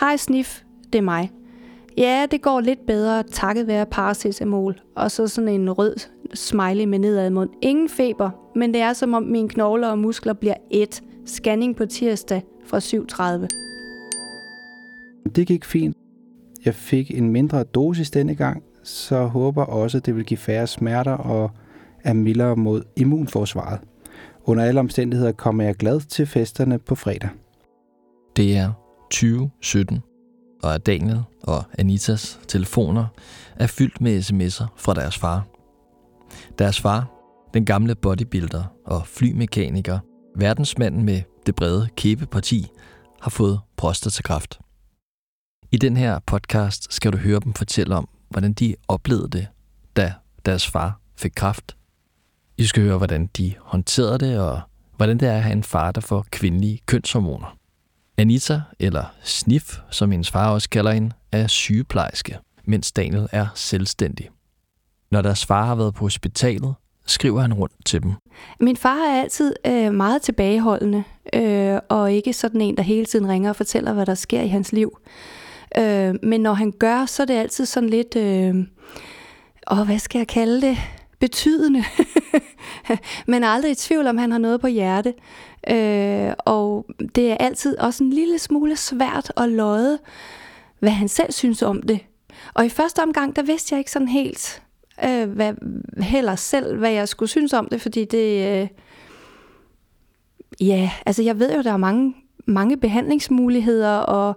Hej Snif, det er mig. Ja, det går lidt bedre, takket være paracetamol. Og så sådan en rød smiley med nedad mund. Ingen feber, men det er som om mine knogler og muskler bliver et. Scanning på tirsdag fra 7.30. Det gik fint. Jeg fik en mindre dosis denne gang, så håber også, at det vil give færre smerter og er mildere mod immunforsvaret. Under alle omstændigheder kommer jeg glad til festerne på fredag. Det er 2017, og Daniel og Anitas telefoner er fyldt med sms'er fra deres far. Deres far, den gamle bodybuilder og flymekaniker, verdensmanden med det brede kæbeparti, har fået prostatakræft. I den her podcast skal du høre dem fortælle om, hvordan de oplevede det, da deres far fik kræft. I skal høre, hvordan de håndterede det, og hvordan det er at have en far, der får kvindelige kønshormoner. Anita, eller Snif, som hendes far også kalder hende, er sygeplejerske, mens Daniel er selvstændig. Når deres far har været på hospitalet, skriver han rundt til dem. Min far er altid øh, meget tilbageholdende, øh, og ikke sådan en, der hele tiden ringer og fortæller, hvad der sker i hans liv. Øh, men når han gør, så er det altid sådan lidt, øh, åh, hvad skal jeg kalde det? Betydende. men aldrig i tvivl om, han har noget på hjerte. Øh, og det er altid også en lille smule svært at lodde, hvad han selv synes om det. Og i første omgang, der vidste jeg ikke sådan helt, øh, hvad, heller selv, hvad jeg skulle synes om det, fordi det... Øh, ja, altså jeg ved jo, der er mange, mange behandlingsmuligheder, og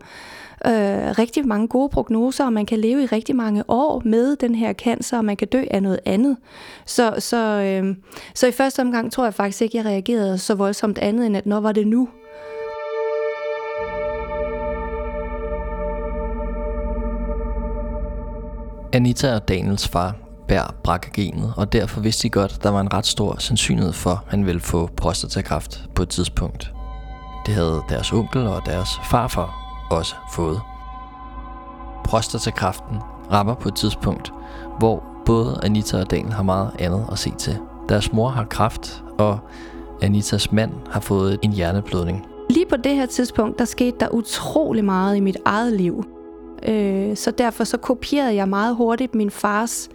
øh, rigtig mange gode prognoser, og man kan leve i rigtig mange år med den her cancer, og man kan dø af noget andet. Så, så, øh, så i første omgang tror jeg faktisk ikke, jeg reagerede så voldsomt andet, end at når var det nu? Anita og Daniels far bærer brakagenet, og derfor vidste de godt, at der var en ret stor sandsynlighed for, at han ville få prostatakræft på et tidspunkt. Det havde deres onkel og deres farfar også fået. Prostatakræften rammer på et tidspunkt, hvor både Anita og Daniel har meget andet at se til. Deres mor har kræft, og Anitas mand har fået en hjerneblødning. Lige på det her tidspunkt, der skete der utrolig meget i mit eget liv. Øh, så derfor så kopierede jeg meget hurtigt min fars,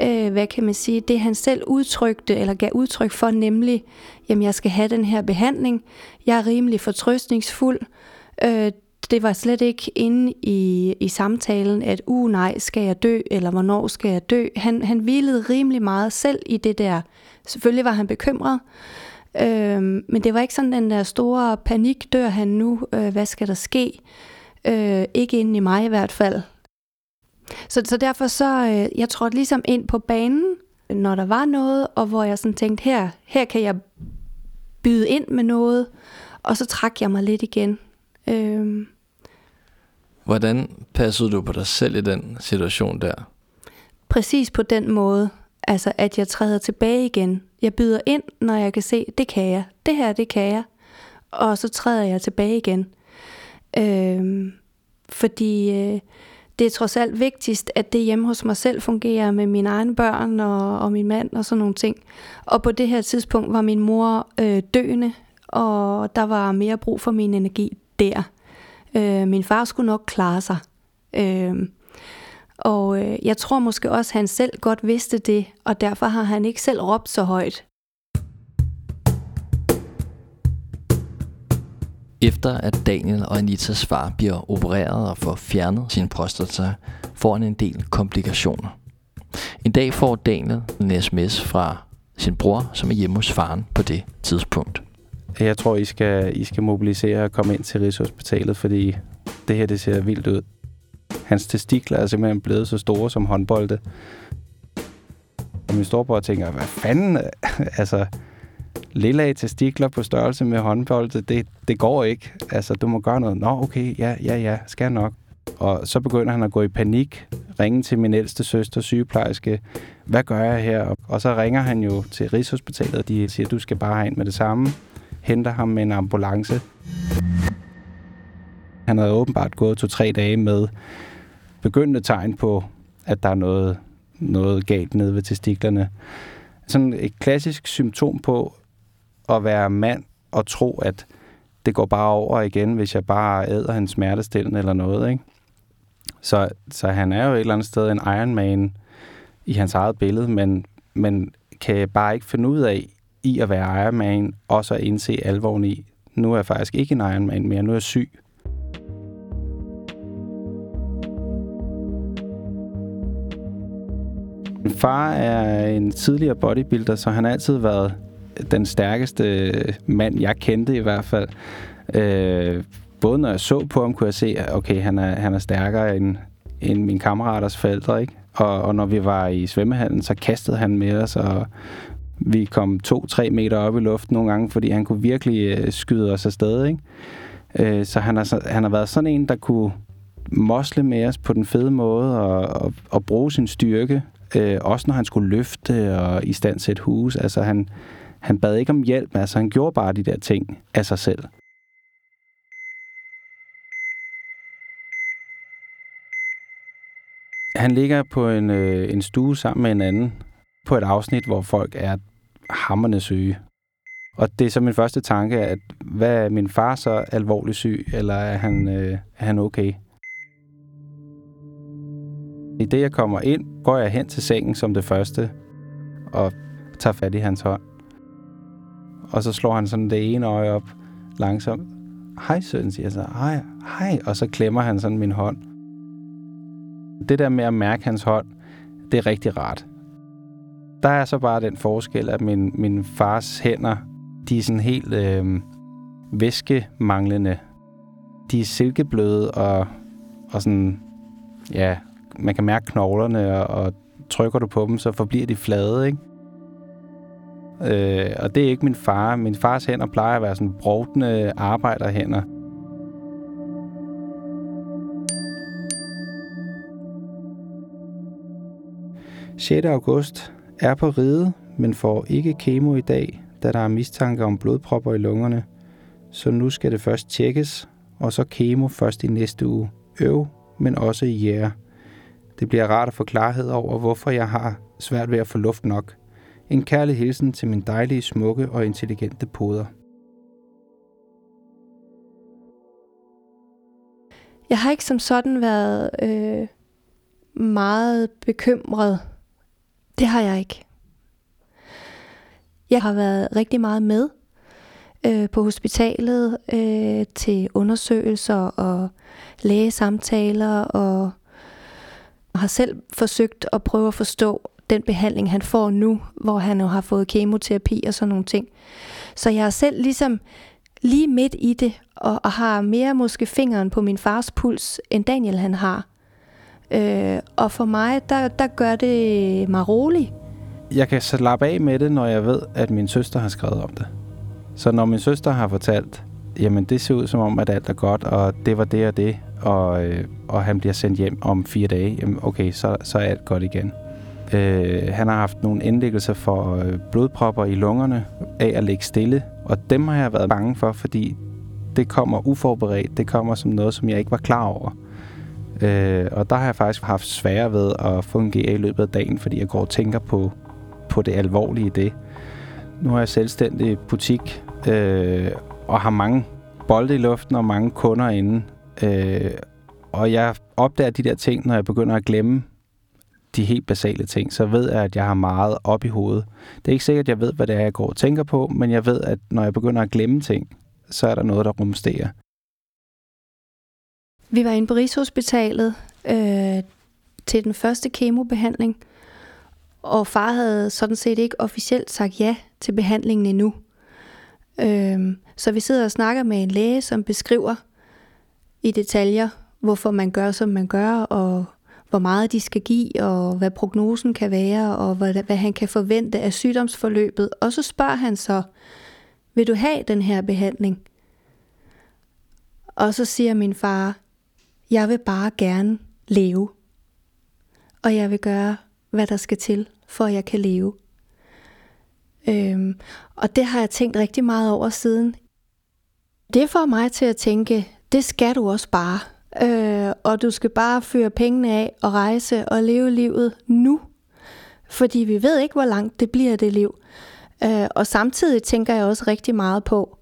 øh, hvad kan man sige, det han selv udtrykte, eller gav udtryk for, nemlig, jamen jeg skal have den her behandling, jeg er rimelig fortrøstningsfuld, øh, det var slet ikke inde i, i samtalen, at uh nej, skal jeg dø, eller hvornår skal jeg dø. Han, han hvilede rimelig meget selv i det der. Selvfølgelig var han bekymret, øh, men det var ikke sådan den der store panik, dør han nu, øh, hvad skal der ske? Øh, ikke inde i mig i hvert fald. Så, så derfor så, øh, jeg trådte ligesom ind på banen, når der var noget, og hvor jeg sådan tænkte, her, her kan jeg byde ind med noget, og så trak jeg mig lidt igen. Øh, Hvordan passede du på dig selv i den situation der? Præcis på den måde, altså at jeg træder tilbage igen. Jeg byder ind, når jeg kan se, det kan jeg. Det her, det kan jeg. Og så træder jeg tilbage igen. Øhm, fordi øh, det er trods alt vigtigst, at det hjemme hos mig selv fungerer med mine egne børn og, og min mand og sådan nogle ting. Og på det her tidspunkt var min mor øh, døende, og der var mere brug for min energi der. Øh, min far skulle nok klare sig. Øh, og øh, jeg tror måske også, at han selv godt vidste det, og derfor har han ikke selv råbt så højt. Efter at Daniel og Anitas far bliver opereret og får fjernet sin prostata, får han en del komplikationer. En dag får Daniel en sms fra sin bror, som er hjemme hos faren på det tidspunkt. Jeg tror, I skal, I skal mobilisere og komme ind til Rigshospitalet, fordi det her det ser vildt ud. Hans testikler er simpelthen blevet så store som håndbolde. Og min storebror tænker, hvad fanden? altså, lilla testikler på størrelse med håndbolde, det, det går ikke. Altså, du må gøre noget. Nå, okay, ja, ja, ja, skal nok. Og så begynder han at gå i panik, ringe til min ældste søster, sygeplejerske. Hvad gør jeg her? Og så ringer han jo til Rigshospitalet, og de siger, du skal bare have ind med det samme henter ham med en ambulance. Han havde åbenbart gået to-tre dage med begyndende tegn på, at der er noget, noget galt nede ved testiklerne. Sådan et klassisk symptom på at være mand og tro, at det går bare over igen, hvis jeg bare æder en smertestillende eller noget, ikke? Så, så han er jo et eller andet sted en Iron Man i hans eget billede, men, men kan bare ikke finde ud af i at være Iron Man, og så indse alvoren i, nu er jeg faktisk ikke en Iron Man mere, nu er jeg syg. Min far er en tidligere bodybuilder, så han har altid været den stærkeste mand, jeg kendte i hvert fald. Øh, både når jeg så på ham, kunne jeg se, at okay, han er, han er stærkere end, end mine kammeraters forældre, ikke? Og, og når vi var i svømmehallen, så kastede han med os, og vi kom to-tre meter op i luften nogle gange, fordi han kunne virkelig øh, skyde os afsted, ikke? Øh, så han har, han har været sådan en, der kunne mosle med os på den fede måde og, og, og bruge sin styrke, øh, også når han skulle løfte og i stand sætte hus. Altså han, han bad ikke om hjælp, altså han gjorde bare de der ting af sig selv. Han ligger på en, øh, en stue sammen med en anden på et afsnit, hvor folk er hammerne syge. Og det er så min første tanke, at hvad er min far så alvorligt syg, eller er han, øh, er han okay? I det, jeg kommer ind, går jeg hen til sengen som det første, og tager fat i hans hånd. Og så slår han sådan det ene øje op langsomt. Hej, søn, siger jeg så. Hej, hej. Og så klemmer han sådan min hånd. Det der med at mærke hans hånd, det er rigtig rart. Der er så bare den forskel, at min, min fars hænder, de er sådan helt øh, væskemanglende. De er silkebløde og, og sådan, ja, man kan mærke knoglerne, og, og trykker du på dem, så forbliver de flade, ikke? Øh, og det er ikke min far. Min fars hænder plejer at være sådan brovtende arbejderhænder. 6. august er på ride, men får ikke kemo i dag, da der er mistanke om blodpropper i lungerne. Så nu skal det først tjekkes, og så kemo først i næste uge. Øv, men også i jære. Det bliver rart at få klarhed over, hvorfor jeg har svært ved at få luft nok. En kærlig hilsen til min dejlige, smukke og intelligente poder. Jeg har ikke som sådan været øh, meget bekymret det har jeg ikke. Jeg har været rigtig meget med øh, på hospitalet øh, til undersøgelser og lægesamtaler og har selv forsøgt at prøve at forstå den behandling, han får nu, hvor han jo har fået kemoterapi og sådan nogle ting. Så jeg er selv ligesom lige midt i det, og, og har mere måske fingeren på min fars puls, end Daniel han har. Øh, og for mig, der, der gør det mig rolig. Jeg kan slappe af med det, når jeg ved, at min søster har skrevet om det. Så når min søster har fortalt, jamen det ser ud som om, at alt er godt, og det var det og det, og, øh, og han bliver sendt hjem om fire dage, jamen okay, så, så er alt godt igen. Øh, han har haft nogle indlæggelser for øh, blodpropper i lungerne af at ligge stille, og dem har jeg været bange for, fordi det kommer uforberedt. Det kommer som noget, som jeg ikke var klar over. Øh, og der har jeg faktisk haft svære ved at fungere i løbet af dagen, fordi jeg går og tænker på, på det alvorlige i det. Nu har jeg selvstændig butik, øh, og har mange bolde i luften og mange kunder inde. Øh, og jeg opdager de der ting, når jeg begynder at glemme de helt basale ting, så ved jeg, at jeg har meget op i hovedet. Det er ikke sikkert, at jeg ved, hvad det er, jeg går og tænker på, men jeg ved, at når jeg begynder at glemme ting, så er der noget, der rumsterer. Vi var inde på Rigshospitalet øh, til den første kemobehandling, og far havde sådan set ikke officielt sagt ja til behandlingen endnu. Øh, så vi sidder og snakker med en læge, som beskriver i detaljer, hvorfor man gør, som man gør, og hvor meget de skal give, og hvad prognosen kan være, og hvad, hvad han kan forvente af sygdomsforløbet. Og så spørger han så, vil du have den her behandling? Og så siger min far, jeg vil bare gerne leve. Og jeg vil gøre, hvad der skal til, for at jeg kan leve. Øhm, og det har jeg tænkt rigtig meget over siden. Det får mig til at tænke, det skal du også bare. Øh, og du skal bare føre pengene af og rejse og leve livet nu. Fordi vi ved ikke, hvor langt det bliver det liv. Øh, og samtidig tænker jeg også rigtig meget på,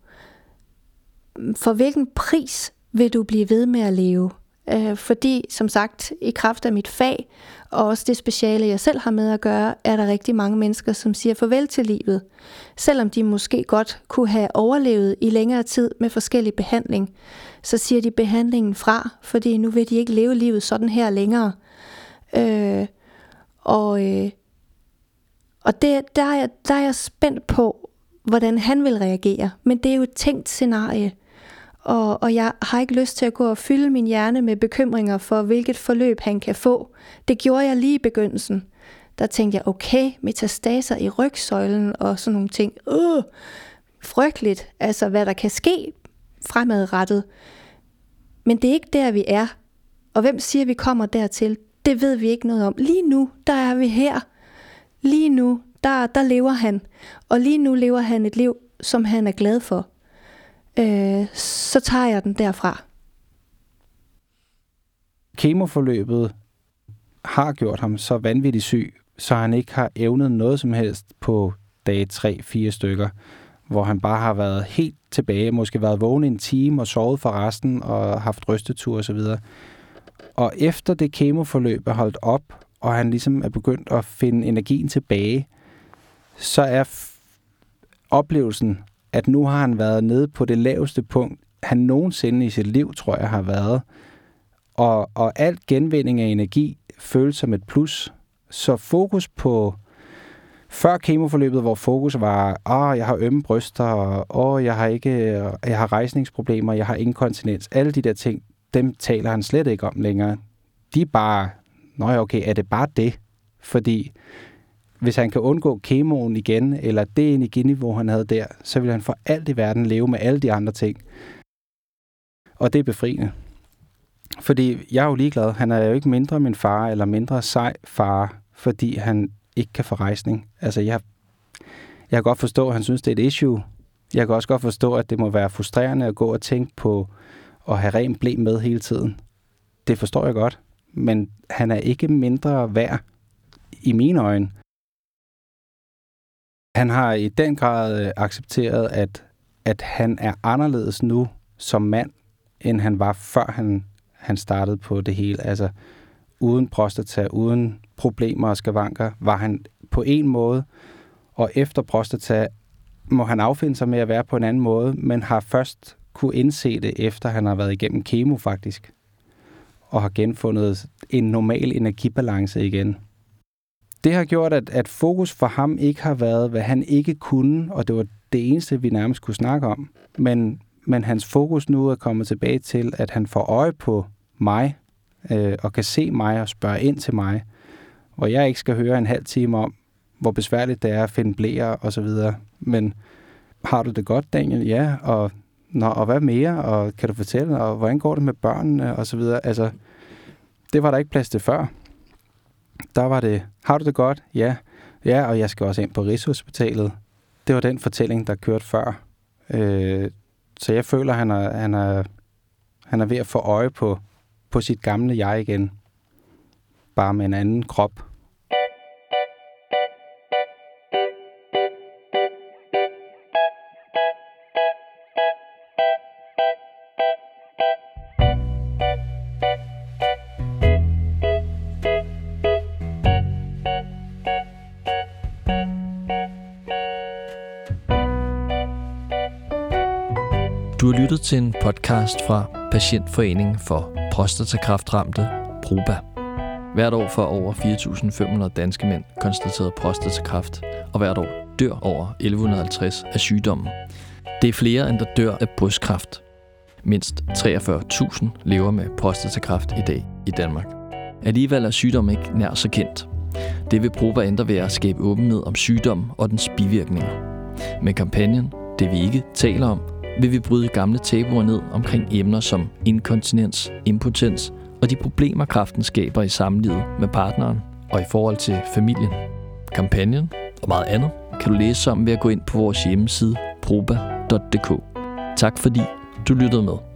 for hvilken pris vil du blive ved med at leve? Øh, fordi, som sagt, i kraft af mit fag, og også det speciale, jeg selv har med at gøre, er der rigtig mange mennesker, som siger farvel til livet. Selvom de måske godt kunne have overlevet i længere tid med forskellig behandling, så siger de behandlingen fra, fordi nu vil de ikke leve livet sådan her længere. Øh, og øh, og det, der, er der er jeg spændt på, hvordan han vil reagere. Men det er jo et tænkt scenarie. Og, og jeg har ikke lyst til at gå og fylde min hjerne med bekymringer for, hvilket forløb han kan få. Det gjorde jeg lige i begyndelsen. Der tænkte jeg, okay, metastaser i rygsøjlen og sådan nogle ting. Øh, frygteligt, altså hvad der kan ske fremadrettet. Men det er ikke der, vi er. Og hvem siger, vi kommer dertil? Det ved vi ikke noget om. Lige nu, der er vi her. Lige nu, der, der lever han. Og lige nu lever han et liv, som han er glad for. Øh, så tager jeg den derfra. Kemoforløbet har gjort ham så vanvittigt syg, så han ikke har evnet noget som helst på dage 3-4 stykker, hvor han bare har været helt tilbage, måske været vågen en time og sovet for resten og haft rystetur osv. Og efter det kemoforløb er holdt op, og han ligesom er begyndt at finde energien tilbage, så er oplevelsen, at nu har han været nede på det laveste punkt, han nogensinde i sit liv, tror jeg, har været. Og, og alt genvinding af energi føles som et plus. Så fokus på før kemoforløbet, hvor fokus var, åh, oh, jeg har ømme bryster, og oh, jeg har ikke, jeg har rejsningsproblemer, jeg har inkontinens, alle de der ting, dem taler han slet ikke om længere. De er bare Nå ja, okay, er det bare det? Fordi hvis han kan undgå kemoen igen, eller det energiniveau, han havde der, så vil han for alt i verden leve med alle de andre ting. Og det er befriende. Fordi jeg er jo ligeglad. Han er jo ikke mindre min far, eller mindre sej far, fordi han ikke kan få rejsning. Altså, jeg, jeg kan godt forstå, at han synes, det er et issue. Jeg kan også godt forstå, at det må være frustrerende at gå og tænke på at have ren blæ med hele tiden. Det forstår jeg godt men han er ikke mindre værd i mine øjne. Han har i den grad øh, accepteret, at, at han er anderledes nu som mand, end han var før han, han startede på det hele. Altså uden prostata, uden problemer og skavanker, var han på en måde, og efter prostata må han affinde sig med at være på en anden måde, men har først kunne indse det, efter han har været igennem kemo faktisk og har genfundet en normal energibalance igen. Det har gjort, at, at fokus for ham ikke har været, hvad han ikke kunne, og det var det eneste, vi nærmest kunne snakke om. Men, men hans fokus nu er kommet tilbage til, at han får øje på mig, øh, og kan se mig og spørge ind til mig, hvor jeg ikke skal høre en halv time om, hvor besværligt det er at finde blære og så videre. Men har du det godt, Daniel? Ja, og Nå, og hvad mere? Og kan du fortælle, og hvordan går det med børnene? Og så videre. Altså, det var der ikke plads til før. Der var det, har du det godt? Ja. Ja, og jeg skal også ind på Rigshospitalet. Det var den fortælling, der kørte før. Øh, så jeg føler, han er, han er, han er ved at få øje på, på sit gamle jeg igen. Bare med en anden krop. Lyttet til en podcast fra Patientforeningen for Prostatakræftramte, PROBA. Hvert år får over 4.500 danske mænd konstateret prostatakræft, og hvert år dør over 1150 af sygdommen. Det er flere, end der dør af brystkræft. Mindst 43.000 lever med prostatakræft i dag i Danmark. Alligevel er sygdommen ikke nær så kendt. Det vil PROBA ændre ved at skabe åbenhed om sygdommen og dens bivirkninger. Med kampagnen Det vi ikke taler om, vil vi bryde gamle tabuer ned omkring emner som inkontinens, impotens og de problemer, kraften skaber i samlivet med partneren og i forhold til familien. Kampagnen og meget andet kan du læse om ved at gå ind på vores hjemmeside proba.dk. Tak fordi du lyttede med.